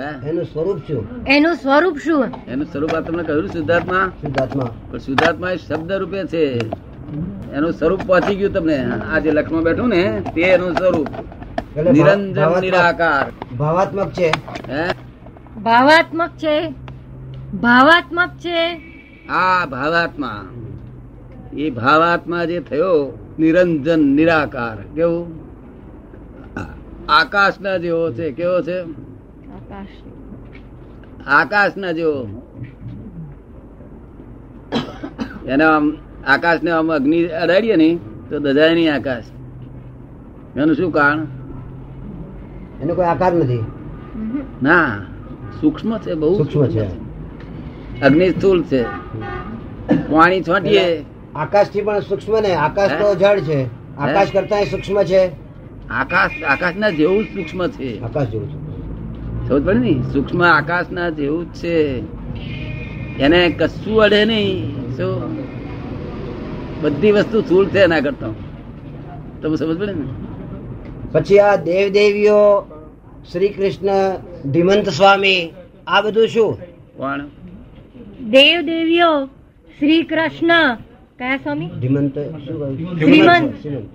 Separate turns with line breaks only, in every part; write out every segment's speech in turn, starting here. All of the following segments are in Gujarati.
એનું સ્વરૂપ શું?
એનું સ્વરૂપ શું?
એનું સ્વરૂપ આ તમને કહ્યું શુદ્ધાત્મા?
શુદ્ધાત્મા.
પણ શુદ્ધાત્મા એ શબ્દ રૂપે છે. એનું સ્વરૂપ પહોંચી ગયું તમને. આ જે લક્ષમાં બેઠું ને તે એનું સ્વરૂપ. નિરંજન
ભાવાત્મક-
નિરાકાર.
ભાવાત્મક છે.
હે?
ભાવાત્મક છે. ભાવાત્મક છે.
આ ભાવાત્મા. એ ભાવાત્મા જે થયો નિરંજન નિરાકાર. કેવું? આકાશના જેવો છે. કેવો છે? આકાશના જેવો એને આમ આકાશને આમ અગ્નિ અડાડીએ ને તો દજાય નહીં આકાશ. એનું શું કારણ?
એનો કોઈ આકાર નથી.
ના સૂક્ષ્મ છે બહુ
સૂક્ષ્મ છે.
અગ્નિ સ્થૂલ છે. પાણી છોટીએ.
આકાશથી પણ સૂક્ષ્મ ને આકાશ તો જળ છે. આકાશ કરતા સૂક્ષ્મ છે.
આકાશ આકાશ ના જેવું જ સૂક્ષ્મ છે.
આકાશ જેવું છે.
સમજ પડે ને સૂક્ષ્મ આકાશના જેવું જ છે. એને કશું અડે નહીં. શું? બધી વસ્તુ સ્થૂળ છે એના કરતા. તમે સમજ પડે ને?
પછી આ દેવ દેવીઓ શ્રી કૃષ્ણ ધીમંત સ્વામી આ બધું શું?
કોણ?
દેવ દેવીઓ શ્રી કૃષ્ણ કયા સ્વામી?
ધીમંત શું
શ્રીમંત.
શ્રીમંત.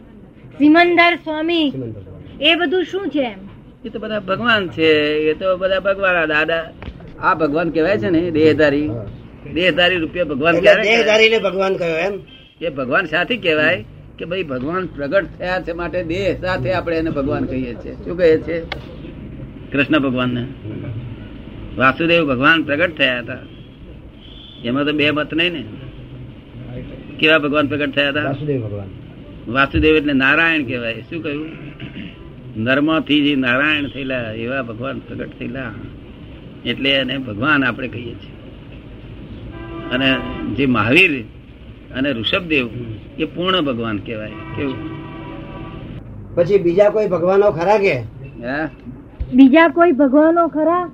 સિમંદર સ્વામી.
શ્રીમંત સ્વામી.
એ બધું શું છે એમ?
એ તો બધા ભગવાન છે એ તો બધા ભગવાન આ દાદા આ ભગવાન કહેવાય છે ને દેહધારી. દેહધારી રૂપિયા ભગવાન દેહધારી
ને ભગવાન કહ્યો એમ?
એ ભગવાન સાથે કહેવાય કે ભાઈ ભગવાન પ્રગટ થયા છે માટે દેહ સાથે આપણે એને ભગવાન કહીએ છીએ. શું કહીએ છીએ કૃષ્ણ ભગવાનને. વાસુદેવ ભગવાન પ્રગટ થયા હતા. એમાં તો બે મત નહીં ને. કેવા ભગવાન પ્રગટ થયા હતા?
વાસુદેવ ભગવાન.
વાસુદેવ એટલે નારાયણ કહેવાય. શું કહ્યું? નર્મથી જે નારાયણ થયેલા એવા ભગવાન પ્રગટ થયેલા એટલે એને ભગવાન આપણે કહીએ છીએ. અને જે મહાવીર અને ઋષભદેવ એ પૂર્ણ ભગવાન કહેવાય. કેવું?
પછી બીજા કોઈ ભગવાનો ખરા કે?
હે?
બીજા કોઈ ભગવાનો ખરા?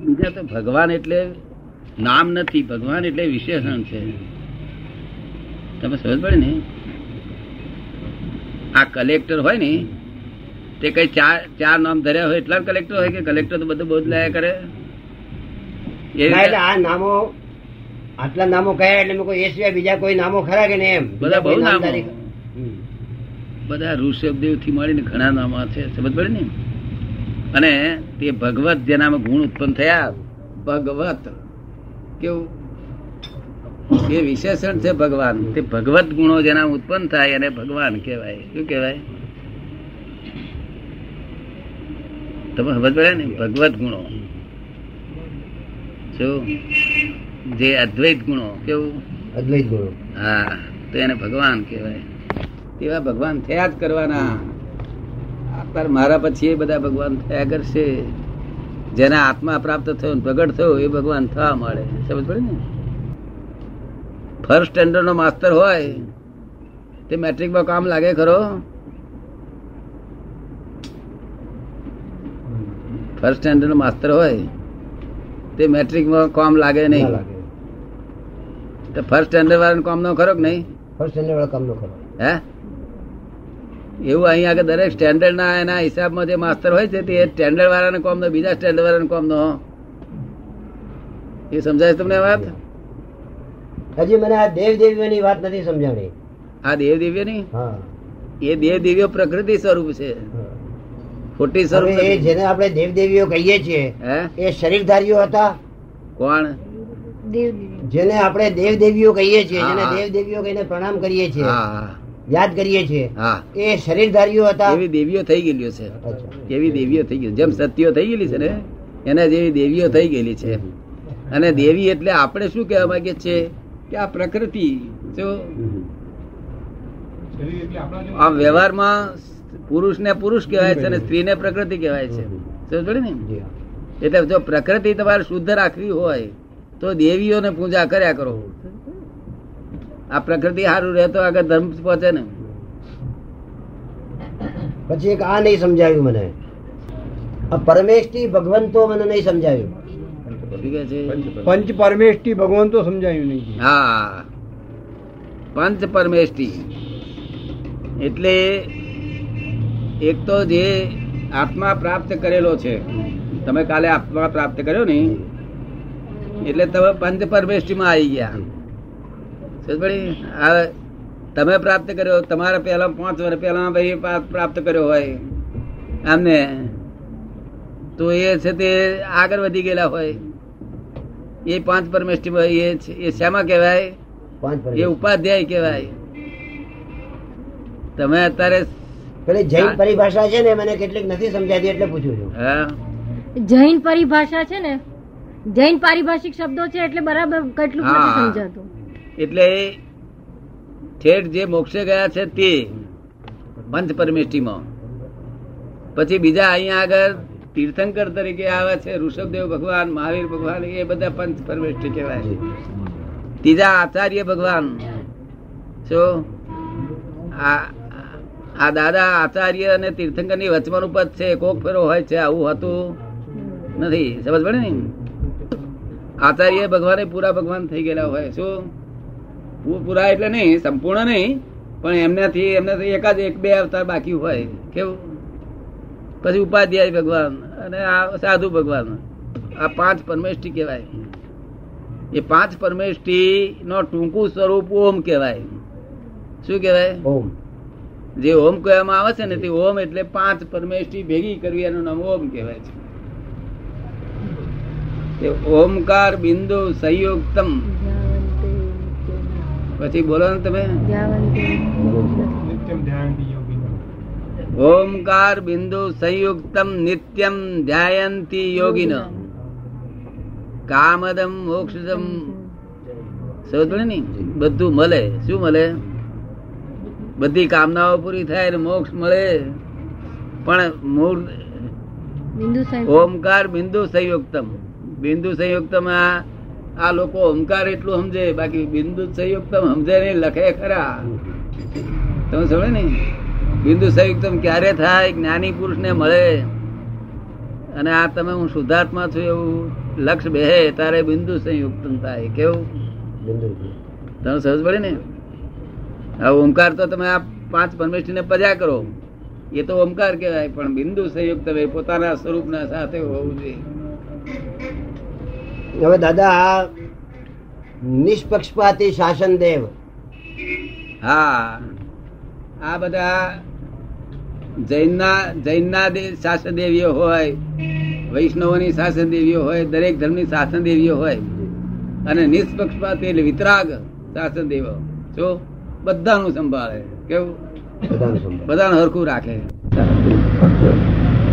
બીજા તો ભગવાન એટલે નામ નથી ભગવાન એટલે વિશેષણ છે. તમે સમજ પડે ને? આ કલેક્ટર હોય ને તે કઈ ચાર ચાર નામ ધર્યા હોય એટલા કલેક્ટર હોય કે કલેક્ટર તો બધું બદલાયા કરે? એ
એટલે આ નામો આટલા નામો કયા એટલે કોઈ એ સિવાય બીજા કોઈ નામો ખરા કે નહીં એમ?
બધા બહુ નામ
નામો.
બધા ઋષભદેવથી મળીને ઘણા નામો છે સમજ પડે ને? અને તે ભગવત જેનામાં ગુણ ઉત્પન્ન થયા ભગવત. કેવું? એ વિશેષણ છે ભગવાન. તે ભગવત ગુણો જેના ઉત્પન્ન થાય એને ભગવાન કહેવાય. શું કહેવાય? તમે સમજ પડે ને? ભગવત ગુણો. શું જે અદ્વૈત ગુણો કેવું?
અદ્વૈત ગુણો.
હા તો એને ભગવાન કહેવાય. તેવા ભગવાન થયા જ કરવાના. અત્યારે મારા પછી એ બધા ભગવાન થયા કરશે. જેના આત્મા પ્રાપ્ત થયો પ્રગટ થયો એ ભગવાન થવા મળે સમજ પડે ને? ફર્સ્ટ સ્ટેન્ડર્ડ નો માસ્તર હોય તે મેટ્રિકમાં કામ લાગે ખરો? ફર્સ્ટ સ્ટેન્ડર્ડ નો માસ્તર હોય તે મેટ્રિકમાં કામ લાગે નહીં. તો ફર્સ્ટ સ્ટેન્ડર્ડ વાળાનું કામ નો ખરો કે નહીં?
ફર્સ્ટ સ્ટેન્ડર્ડ વાળા કામ નો ખરો.
હે? એવું અહીંયા આગળ દરેક સ્ટેન્ડર્ડ ના એના હિસાબમાં જે માસ્તર હોય છે તે સ્ટેન્ડર્ડ વાળાને કોમ નો બીજા સ્ટેન્ડર્ડ વાળાને કોમ નો એ સમજાય તમને વાત?
હજી મને આ દેવ દેવીઓની વાત નથી સમજાણી.
આ દેવ દેવીઓ ની એ દેવ દેવીઓ પ્રકૃતિ સ્વરૂપ છે. ખોટી સ્વરૂપ
એ જેને આપણે દેવ દેવીઓ કહીએ છીએ એ શરીરધારીઓ હતા?
કોણ?
જેને આપણે દેવ દેવીઓ કહીએ છીએ જેને દેવ દેવીઓ કહીને પ્રણામ કરીએ છીએ યાદ કરીએ છીએ
હા.
એ શરીરધારીઓ હતા.
એવી દેવીઓ થઈ ગયેલી છે. એવી દેવીઓ થઈ ગઈ જેમ સત્યો થઈ ગયેલી છે ને એના જેવી દેવીઓ થઈ ગયેલી છે. અને દેવી એટલે આપણે શું કહેવા માંગીએ છીએ? કે આ પ્રકૃતિ જો. આ વ્યવહારમાં પુરુષ ને પુરુષ કહેવાય છે અને સ્ત્રીને પ્રકૃતિ કહેવાય છે. સમજ ને? એટલે જો પ્રકૃતિ તમારે શુદ્ધ રાખવી હોય તો દેવીઓને પૂજા કર્યા કરો. આ પ્રકૃતિ સારું રહે તો આગળ ધર્મ પહોંચે ને.
પછી એક આ નહીં સમજાવ્યું મને. આ થી ભગવંતો મને નહીં
છે
પંચ પરમેષ્ટી ભગવાન તો સમજાયું નહીં
હા પંચ પરમેષ્ટિ એટલે એક તો જે આત્મા પ્રાપ્ત કરેલો છે તમે કાલે આત્મા પ્રાપ્ત કર્યો ને એટલે તમે પંચ પરમેષ્ઠીમાં આવી ગયા હવે તમે પ્રાપ્ત કર્યો તમારા પહેલા પાંચ વર્ષ પહેલા ભાઈ પ્રાપ્ત કર્યો હોય આમને તો એ છે તે આગળ વધી ગયેલા હોય એ પાંચ પરમેષ્ઠીમાં એ એ શામાં કહેવાય? એ ઉપાધ્યાય કહેવાય. તમે અત્યારે
પેલી જૈન પરિભાષા છે ને મને કેટલીક નથી સમજાતી એટલે પૂછું છું.
હા.
જૈન પરિભાષા છે ને જૈન પારિભાષિક શબ્દો છે એટલે બરાબર કેટલું. નથી સમજાતું.
એટલે ઠેઠ જે મોક્ષે ગયા છે તે પંચ પરમેષ્ટિમાં પછી બીજા અહીંયા આગળ તીર્થંકર તરીકે આવે છે, ઋષભદેવ ભગવાન, મહાવીર ભગવાન, એ બધા પંચ પરમેષ્ઠી કહેવાય ત્રીજા આચાર્ય ભગવાન. શું આ દાદા આચાર્ય અને તીર્થંકરની વચવાનું પદ છે, કોક ફેરો હોય છે, આવું હતું નથી. સમજ પડે ને? આચાર્ય ભગવાન પૂરા ભગવાન થઈ ગયેલા હોય. શું પૂરા એટલે નહીં, સંપૂર્ણ નહીં, પણ એમનાથી એમનાથી એકાદ એક બે અવતાર બાકી હોય. કેવું? પછી ઉપાધ્યાય ભગવાન. અને આ સાધુ ભગવાન. આ પાંચ પરમેષ્ઠી કહેવાય. એ પાંચ પરમેષ્ઠી નો ટૂંકું સ્વરૂપ ઓમ કહેવાય. શું કહેવાય?
ઓમ.
જે ઓમ કહેવામાં આવે છે ને તે ઓમ એટલે પાંચ પરમેષ્ઠી ભેગી કરવી એનું નામ ઓમ કહેવાય છે. તે ઓમકાર બિંદુ સંયુક્તમ. પછી બોલો ને તમે. ઓમકાર બિંદુ સંયુક્તમ નિત્યમ ધ્યાયંતી યોગિન કામદમ મોક્ષદમ સમજ ને બધું મળે શું મળે બધી કામનાઓ પૂરી થાય ને મોક્ષ મળે પણ મૂળ ઓમકાર બિંદુ સંયુક્તમ બિંદુ સંયુક્તમ આ લોકો ઓમકાર એટલું સમજે બાકી બિંદુ સંયુક્તમ સમજે નહીં લખે ખરા। તમે સમજે ને બિંદુ સંયુક્તમ ક્યારે થાય જ્ઞાની પુરુષ ને મળે? અને આ તમે હું શુદ્ધાત્મા છું એવું લક્ષ બેહે તારે બિંદુ સંયુક્તમ થાય. કેવું? તમે સહજ પડે ને? હવે ઓમકાર તો તમે આ પાંચ પરમેષ્ઠી ને પજા કરો. એ તો ઓમકાર કહેવાય પણ બિંદુ સંયુક્ત એ પોતાના સ્વરૂપના સાથે હોવું જોઈએ.
હવે દાદા આ નિષ્પક્ષપાતી શાસન દેવ
હા આ બધા જૈનના જૈનના શાસન દેવીઓ હોય વૈષ્ણવોની શાસન દેવીઓ હોય દરેક ધર્મની શાસન દેવીઓ હોય. અને નિષ્પક્ષપાત એટલે વિતરાગ શાસન દેવો જો? બધાનું સંભાળે. કેવું?
બધાનું
હરખું રાખે.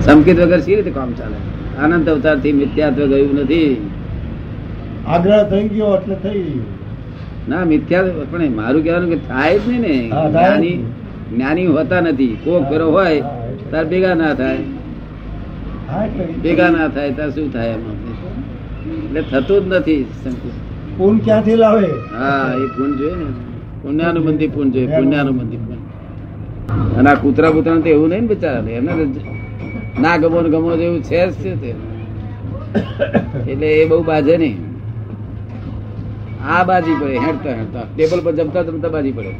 સંકેત વગર સી રીતે કામ ચાલે? આનંદ અવતારથી મિથ્યાત્વ ગયું નથી.
આગ્રહ થઈ ગયો એટલે થઈ
ના મિથ્યા પણ મારું કહેવાનું કે થાય જ નહીં ને.
હા, થાય જ
જ્ઞાની હોતા નથી. કોક ફેરો હોય તાર ભેગા ના થાય. ભેગા ના થાય તાર શું થાય એમાં? એટલે થતું જ નથી
પૂન ક્યાંથી લાવે?
હા એ પૂન જોઈએ ને. પુણ્યાનુબંધી પૂન જોઈએ પુણ્યાનુબંધી પૂન અને આ કૂતરા કૂતરા તો એવું નહીં ને બિચારા એને ના ગમો ને ગમો જેવું છે જ છે તે? એટલે એ બહુ બાજે નહીં. આ બાજી પડે હેડતા હેડતા. ટેબલ પર જમતા જમતા બાજી પડે.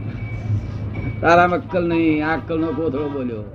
તારા અક્કલ નહીં આ અક્કલ નો કોથળો બોલ્યો?